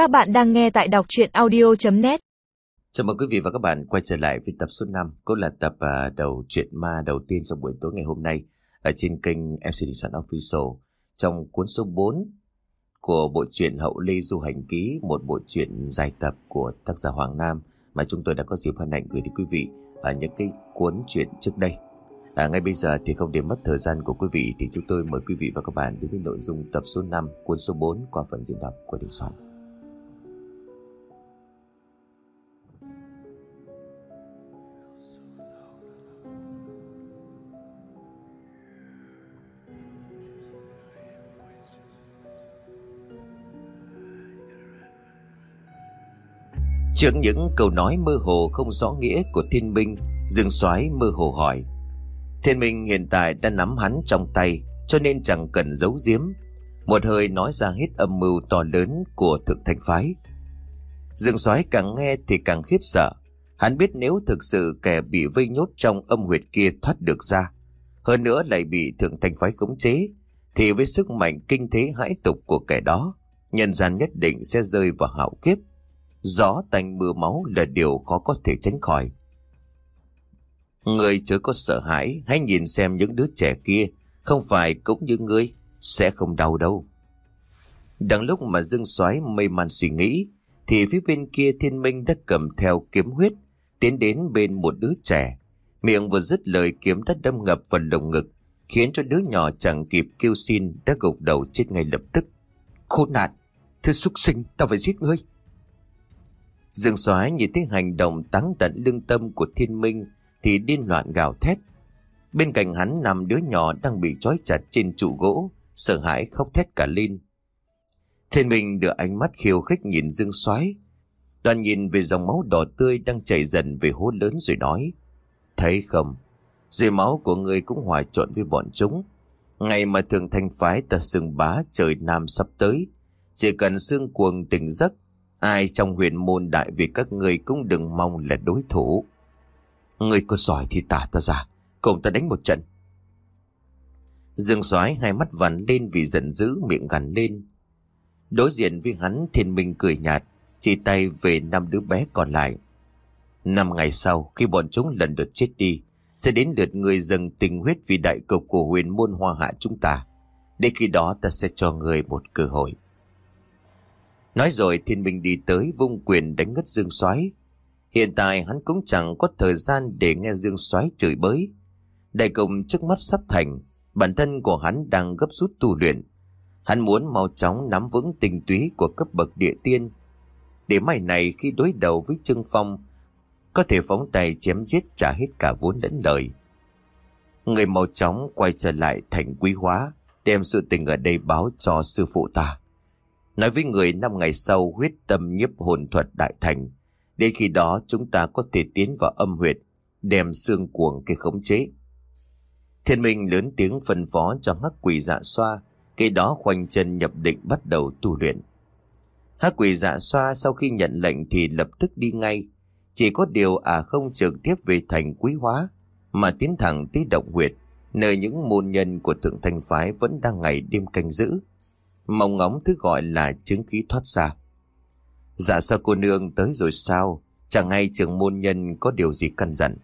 Các bạn đang nghe tại đọc chuyện audio.net Chào mừng quý vị và các bạn quay trở lại với tập số 5 Cũng là tập uh, đầu truyện ma đầu tiên trong buổi tối ngày hôm nay Ở trên kênh MC Đình Soạn Official. Trong cuốn số 4 của bộ truyện Hậu Lê Du Hành Ký Một bộ truyện dài tập của tác giả Hoàng Nam Mà chúng tôi đã có dịp hân hạnh gửi đến quý vị Ở những cái cuốn truyện trước đây. À, ngay bây giờ thì không để mất thời gian của quý vị thì chúng tôi mời quý vị và các bạn đến với nội dung tập số 5 cuốn số 4 qua phần diễn đọc của Đình Soạn. Trước những câu nói mơ hồ không rõ nghĩa của thiên minh Dương soái mơ hồ hỏi, Thiên minh hiện tại đã nắm hắn trong tay, Cho nên chẳng cần giấu giếm. Một hơi nói ra hết âm mưu to lớn của thượng thanh phái. Dương soái càng nghe thì càng khiếp sợ. Hắn biết nếu thực sự kẻ bị vây nhốt trong âm huyệt kia thoát được ra, Hơn nữa lại bị thượng thanh phái khống chế, Thì với sức mạnh kinh thế hãi tục của kẻ đó, Nhân gian nhất định sẽ rơi vào hạo kiếp. Gió tanh mưa máu là điều khó có thể tránh khỏi. Người chớ có sợ hãi, Hãy nhìn xem những đứa trẻ kia. Không phải cũng như ngươi, Sẽ không đau đâu. Đang lúc mà Dương Soái mây man suy nghĩ, Thì phía bên kia thiên minh đã cầm theo kiếm huyết, Tiến đến bên một đứa trẻ. Miệng vừa dứt lời, kiếm đã đâm ngập vào lồng ngực, Khiến cho đứa nhỏ chẳng kịp kêu xin, Đã gục đầu chết ngay lập tức. Khốn nạn Thứ súc sinh tao phải giết ngươi. Dương Soái nhìn thấy hành động táng tận lương tâm của thiên minh thì điên loạn gào thét. Bên cạnh hắn nằm đứa nhỏ đang bị trói chặt trên trụ gỗ, sợ hãi khóc thét cả lên. Thiên Minh đưa ánh mắt khiêu khích nhìn Dương Soái, đoàn nhìn về dòng máu đỏ tươi đang chảy dần về hố lớn rồi nói: "Thấy không, dưới máu của người cũng hòa trộn với bọn chúng. Ngày mà thường thành phái ta sừng bá trời nam sắp tới, chỉ cần xương cuồng tỉnh giấc, ai trong huyền môn đại vì các người cũng đừng mong là đối thủ." Người có giỏi thì tả ta ra, Cùng ta đánh một trận. Dương soái hai mắt vằn lên vì giận dữ, miệng gằn lên. Đối diện với hắn, thiên minh cười nhạt Chỉ tay về năm đứa bé còn lại. Năm ngày sau, khi bọn chúng lần lượt chết đi, Sẽ đến lượt người dâng tình huyết vì đại cục của huyền môn hoa hạ chúng ta. Để khi đó ta sẽ cho người một cơ hội. Nói rồi thiên minh đi tới vung quyền đánh ngất dương soái Hiện tại hắn cũng chẳng có thời gian để nghe Dương Soái chửi bới. Đại cùng trước mắt sắp thành, bản thân của hắn đang gấp rút tu luyện. Hắn muốn mau chóng nắm vững tình túy của cấp bậc địa tiên. Để mai này khi đối đầu với Trương Phong, có thể phóng tay chém giết trả hết cả vốn lẫn lời. Người mau chóng quay trở lại thành quý hóa, đem sự tình ở đây báo cho sư phụ ta. Nói với người năm ngày sau huyết tâm nhiếp hồn thuật đại thành, Đến khi đó chúng ta có thể tiến vào âm huyệt, đem xương cuồng cái khống chế. Thiên minh lớn tiếng phân phó cho hắc quỷ dạ xoa, kế đó khoanh chân nhập định bắt đầu tu luyện. Hắc quỷ dạ xoa sau khi nhận lệnh thì lập tức đi ngay, chỉ có điều à không trực tiếp về thành quý hóa, mà tiến thẳng tới động huyệt, nơi những môn nhân của thượng thanh phái vẫn đang ngày đêm canh giữ. Mong ngóng thứ gọi là chứng khí thoát ra. Dạ sao cô nương tới rồi sao? Chẳng hay trưởng môn nhân có điều gì căn dặn.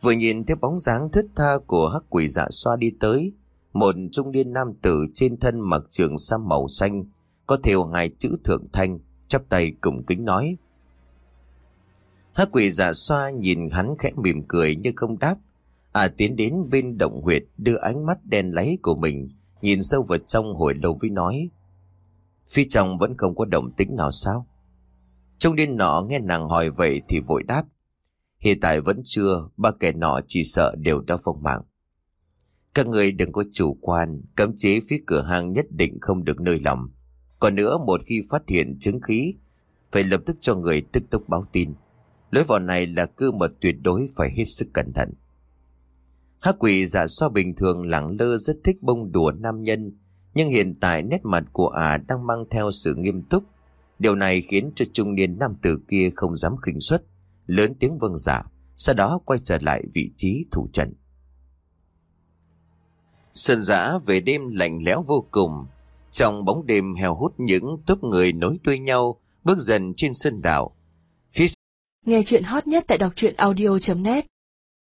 Vừa nhìn thấy bóng dáng thất tha của hắc quỷ dạ xoa đi tới, một trung niên nam tử trên thân mặc trường sam màu xanh, có thêu hai chữ thượng thanh, chắp tay cùng kính nói. Hắc quỷ dạ xoa nhìn hắn khẽ mỉm cười nhưng không đáp, à tiến đến bên động huyệt đưa ánh mắt đen láy của mình, nhìn sâu vào trong hồi lâu với nói. Phía trong vẫn không có động tĩnh nào sao? Trung niên nọ nghe nàng hỏi vậy thì vội đáp. Hiện tại vẫn chưa, ba kẻ nọ chỉ sợ đều đã phong mạng. Các người đừng có chủ quan, cấm chế phía cửa hàng nhất định không được nơi lòng. Còn nữa một khi phát hiện chứng khí, phải lập tức cho người tức tốc báo tin. Lối vào này là cơ mật tuyệt đối phải hết sức cẩn thận. Hắc quỷ giả xoa bình thường lẳng lơ rất thích bông đùa nam nhân, nhưng hiện tại nét mặt của ả đang mang theo sự nghiêm túc. Điều này khiến cho trung niên nam tử kia không dám khinh suất, lớn tiếng vâng dạ, sau đó quay trở lại vị trí thủ trận. Sơn giã về đêm lạnh lẽo vô cùng, Trong bóng đêm heo hút những tốp người nối đuôi nhau, bước dần trên sân đảo. Phía Nghe chuyện hot nhất tại đọc truyện audio.net